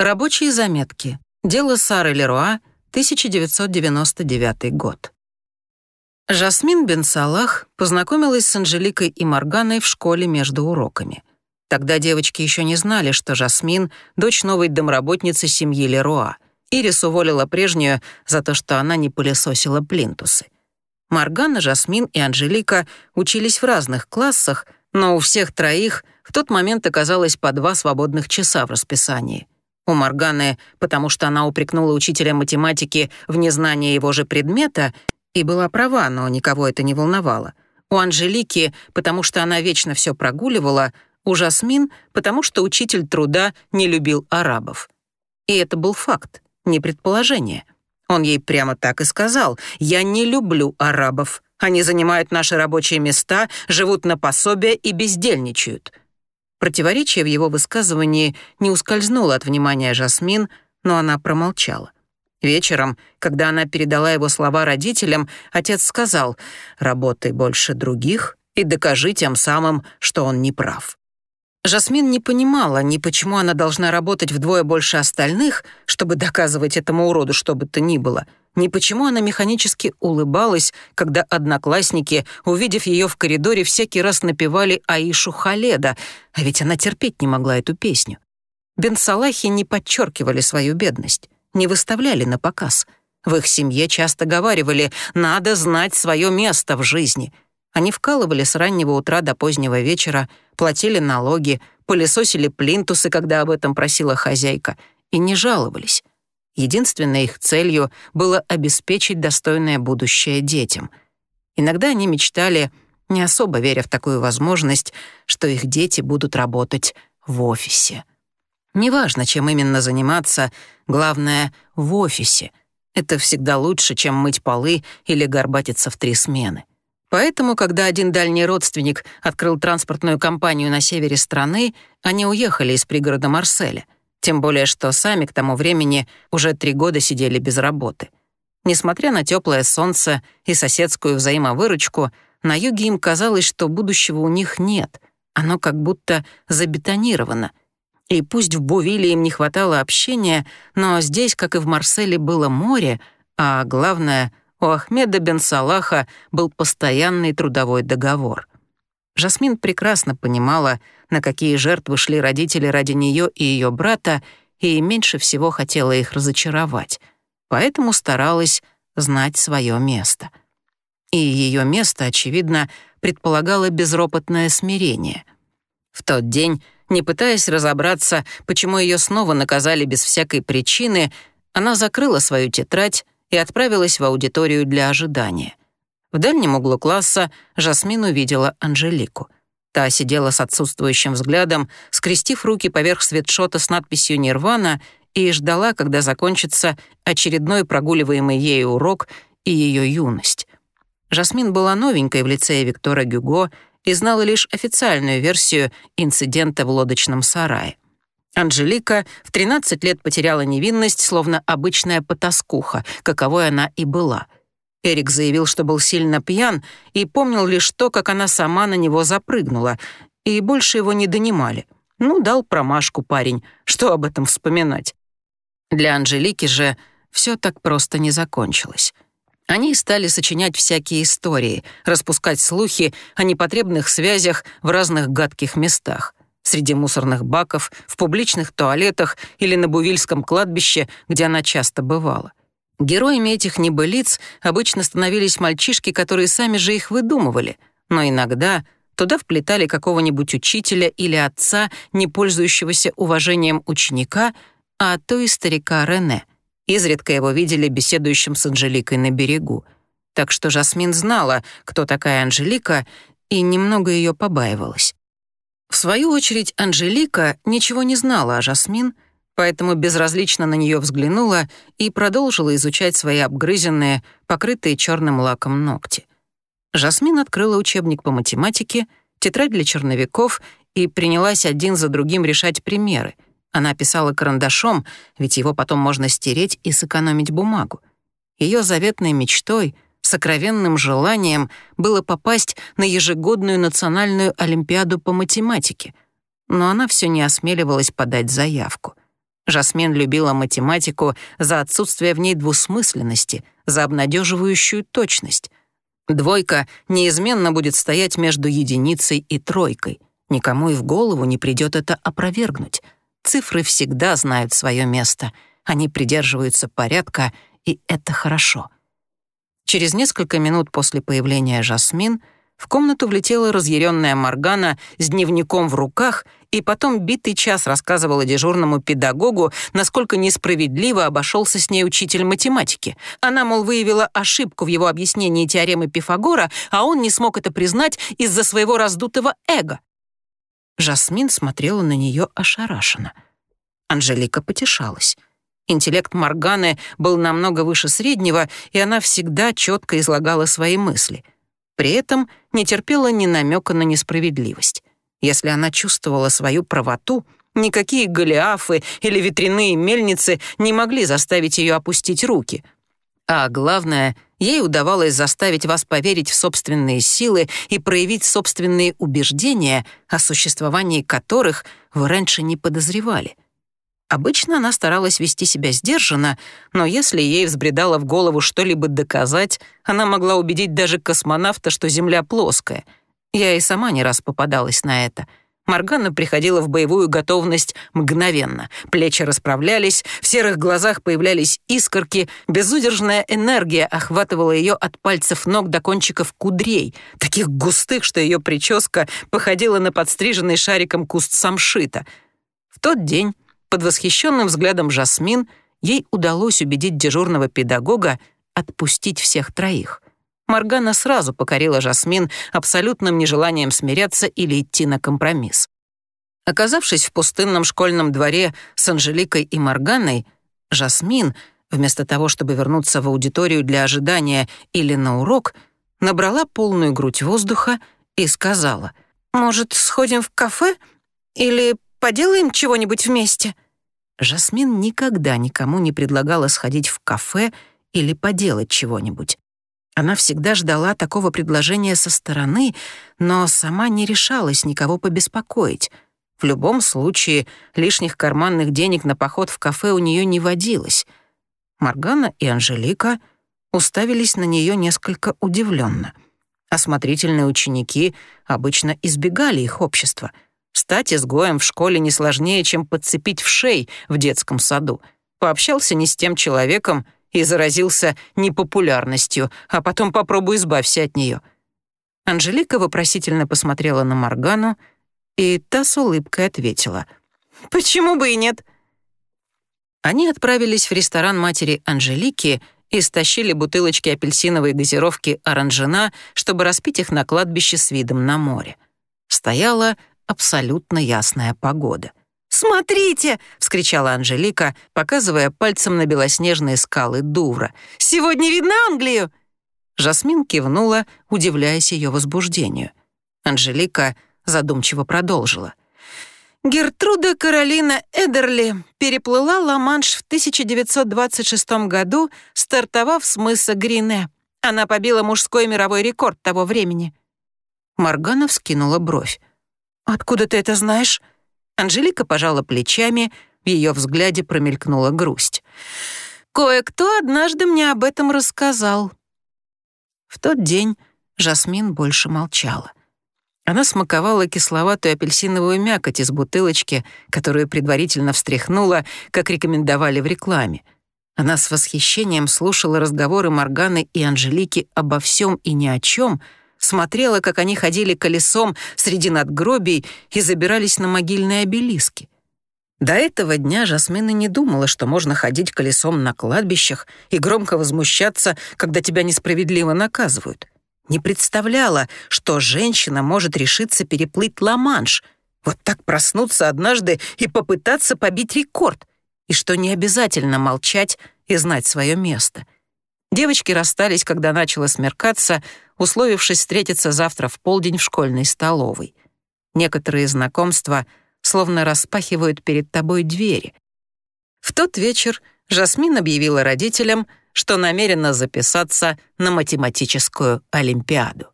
Рабочие заметки. Дело Сары Леруа, 1999 год. Жасмин бен Салах познакомилась с Анжеликой и Морганой в школе между уроками. Тогда девочки еще не знали, что Жасмин — дочь новой домработницы семьи Леруа. Ирис уволила прежнюю за то, что она не пылесосила плинтусы. Моргана, Жасмин и Анжелика учились в разных классах, но у всех троих в тот момент оказалось по два свободных часа в расписании. У Морганы, потому что она упрекнула учителя математики в незнании его же предмета, и была права, но никого это не волновало. У Анжелики, потому что она вечно все прогуливала, у Жасмин, потому что учитель труда не любил арабов. И это был факт, не предположение. Он ей прямо так и сказал «Я не люблю арабов. Они занимают наши рабочие места, живут на пособие и бездельничают». Противоречие в его высказывании не ускользнуло от внимания Жасмин, но она промолчала. Вечером, когда она передала его слова родителям, отец сказал «Работай больше других и докажи тем самым, что он не прав». Жасмин не понимала ни почему она должна работать вдвое больше остальных, чтобы доказывать этому уроду что бы то ни было, ни почему она механически улыбалась, когда одноклассники, увидев ее в коридоре, всякий раз напевали Аишу Халеда, а ведь она терпеть не могла эту песню. Бенсалахи не подчеркивали свою бедность не выставляли на показ. В их семье часто говаривали «надо знать свое место в жизни». Они вкалывали с раннего утра до позднего вечера, платили налоги, пылесосили плинтусы, когда об этом просила хозяйка, и не жаловались. Единственной их целью было обеспечить достойное будущее детям. Иногда они мечтали, не особо веря в такую возможность, что их дети будут работать в офисе. Неважно, чем именно заниматься, главное — в офисе. Это всегда лучше, чем мыть полы или горбатиться в три смены. Поэтому, когда один дальний родственник открыл транспортную компанию на севере страны, они уехали из пригорода Марселя. Тем более, что сами к тому времени уже три года сидели без работы. Несмотря на теплое солнце и соседскую взаимовыручку, на юге им казалось, что будущего у них нет. Оно как будто забетонировано, и пусть в Бувиле им не хватало общения, но здесь, как и в Марселе, было море, а главное, у Ахмеда бен Салаха был постоянный трудовой договор. Жасмин прекрасно понимала, на какие жертвы шли родители ради нее и ее брата, и меньше всего хотела их разочаровать, поэтому старалась знать свое место. И ее место, очевидно, предполагало безропотное смирение. В тот день не пытаясь разобраться, почему ее снова наказали без всякой причины, она закрыла свою тетрадь и отправилась в аудиторию для ожидания. В дальнем углу класса Жасмин увидела Анжелику. Та сидела с отсутствующим взглядом, скрестив руки поверх свитшота с надписью «Нирвана» и ждала, когда закончится очередной прогуливаемый ею урок и ее юность. Жасмин была новенькой в лицее Виктора Гюго — и знала лишь официальную версию инцидента в лодочном сарае. Анжелика в 13 лет потеряла невинность, словно обычная потаскуха, каковой она и была. Эрик заявил, что был сильно пьян и помнил лишь то, как она сама на него запрыгнула, и больше его не донимали. Ну, дал промашку парень, что об этом вспоминать. Для Анжелики же все так просто не закончилось. Они стали сочинять всякие истории, распускать слухи о непотребных связях в разных гадких местах. Среди мусорных баков, в публичных туалетах или на Бувильском кладбище, где она часто бывала. Героями этих небылиц обычно становились мальчишки, которые сами же их выдумывали, но иногда туда вплетали какого-нибудь учителя или отца, не пользующегося уважением ученика, а то и старика Рене. Изредка его видели беседующим с Анжеликой на берегу. Так что Жасмин знала, кто такая Анжелика, и немного ее побаивалась. В свою очередь Анжелика ничего не знала о Жасмин, поэтому безразлично на нее взглянула и продолжила изучать свои обгрызенные, покрытые черным лаком ногти. Жасмин открыла учебник по математике, тетрадь для черновиков и принялась один за другим решать примеры — она писала карандашом, ведь его потом можно стереть и сэкономить бумагу. Ее заветной мечтой, сокровенным желанием было попасть на ежегодную национальную олимпиаду по математике, но она все не осмеливалась подать заявку. Жасмин любила математику за отсутствие в ней двусмысленности, за обнадеживающую точность. Двойка неизменно будет стоять между единицей и тройкой. Никому и в голову не придет это опровергнуть. Цифры всегда знают свое место. Они придерживаются порядка, и это хорошо. Через несколько минут после появления Жасмин в комнату влетела разъяренная Моргана с дневником в руках и потом битый час рассказывала дежурному педагогу, насколько несправедливо обошелся с ней учитель математики. Она, мол, выявила ошибку в его объяснении теоремы Пифагора, а он не смог это признать из-за своего раздутого эго. Жасмин смотрела на нее ошарашенно. Анжелика потешалась. Интеллект Морганы был намного выше среднего, и она всегда четко излагала свои мысли — при этом не терпела ни намека на несправедливость. Если она чувствовала свою правоту, никакие голиафы или ветряные мельницы не могли заставить ее опустить руки. А главное, ей удавалось заставить вас поверить в собственные силы и проявить собственные убеждения, о существовании которых вы раньше не подозревали. Обычно она старалась вести себя сдержанно, но если ей взбредало в голову что-либо доказать, она могла убедить даже космонавта, что Земля плоская. Я и сама не раз попадалась на это. Моргана приходила в боевую готовность мгновенно. Плечи расправлялись, в серых глазах появлялись искорки, безудержная энергия охватывала ее от пальцев ног до кончиков кудрей, таких густых, что ее прическа походила на подстриженный шариком куст самшита. В тот день под восхищенным взглядом Жасмин ей удалось убедить дежурного педагога отпустить всех троих. Маргана сразу покорила Жасмин абсолютным нежеланием смиряться или идти на компромисс. Оказавшись в пустынном школьном дворе с Анжеликой и Марганой, Жасмин, вместо того, чтобы вернуться в аудиторию для ожидания или на урок, набрала полную грудь воздуха и сказала, «Может, сходим в кафе? Или Поделаем чего-нибудь вместе?» Жасмин никогда никому не предлагала сходить в кафе или поделать чего-нибудь. Она всегда ждала такого предложения со стороны, но сама не решалась никого побеспокоить. В любом случае, лишних карманных денег на поход в кафе у нее не водилось. Маргана и Анжелика уставились на нее несколько удивленно. Осмотрительные ученики обычно избегали их общества — Стать изгоем в школе не сложнее, чем подцепить в шей в детском саду. Пообщался не с тем человеком и заразился непопулярностью, а потом попробуй избавься от нее. Анжелика вопросительно посмотрела на Моргану, и та с улыбкой ответила. «Почему бы и нет?» Они отправились в ресторан матери Анжелики и стащили бутылочки апельсиновой газировки «Оранжена», чтобы распить их на кладбище с видом на море. Стояла абсолютно ясная погода. «Смотрите!» — вскричала Анжелика, показывая пальцем на белоснежные скалы Дувра. «Сегодня видно Англию!» Жасмин кивнула, удивляясь ее возбуждению. Анжелика задумчиво продолжила. Гертруда Каролина Эдерли переплыла Ла-Манш в 1926 году, стартовав с мыса Грине. Она побила мужской мировой рекорд того времени. Моргана вскинула бровь. «Откуда ты это знаешь?» Анжелика пожала плечами, в ее взгляде промелькнула грусть. «Кое-кто однажды мне об этом рассказал». В тот день Жасмин больше молчала. Она смаковала кисловатую апельсиновую мякоть из бутылочки, которую предварительно встряхнула, как рекомендовали в рекламе. Она с восхищением слушала разговоры Морганы и Анжелики обо всем и ни о чем — смотрела, как они ходили колесом среди надгробий и забирались на могильные обелиски. До этого дня Жасмина не думала, что можно ходить колесом на кладбищах и громко возмущаться, когда тебя несправедливо наказывают. Не представляла, что женщина может решиться переплыть Ла-Манш, вот так проснуться однажды и попытаться побить рекорд, и что не обязательно молчать и знать свое место — Девочки расстались, когда начало смеркаться, условившись встретиться завтра в полдень в школьной столовой. Некоторые знакомства словно распахивают перед тобой двери. В тот вечер Жасмин объявила родителям, что намерена записаться на математическую олимпиаду.